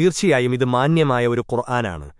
തീർച്ചയായും ഇത് മാന്യമായ ഒരു ഖുർആനാണ്.